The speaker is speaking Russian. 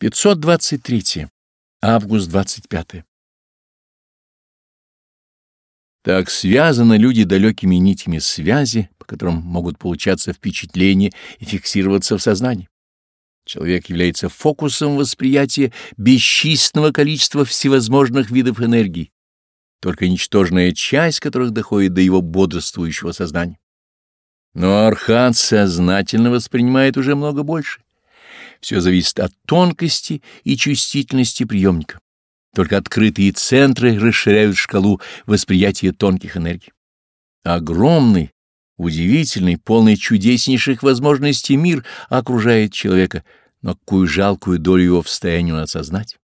523. Август 25. Так связаны люди далекими нитями связи, по которым могут получаться впечатления и фиксироваться в сознании. Человек является фокусом восприятия бесчисленного количества всевозможных видов энергии, только ничтожная часть которых доходит до его бодрствующего сознания. Но архат сознательно воспринимает уже много больше. Все зависит от тонкости и чувствительности приемника. Только открытые центры расширяют шкалу восприятия тонких энергий. Огромный, удивительный, полный чудеснейших возможностей мир окружает человека, но какую жалкую долю его в состоянии он осознать.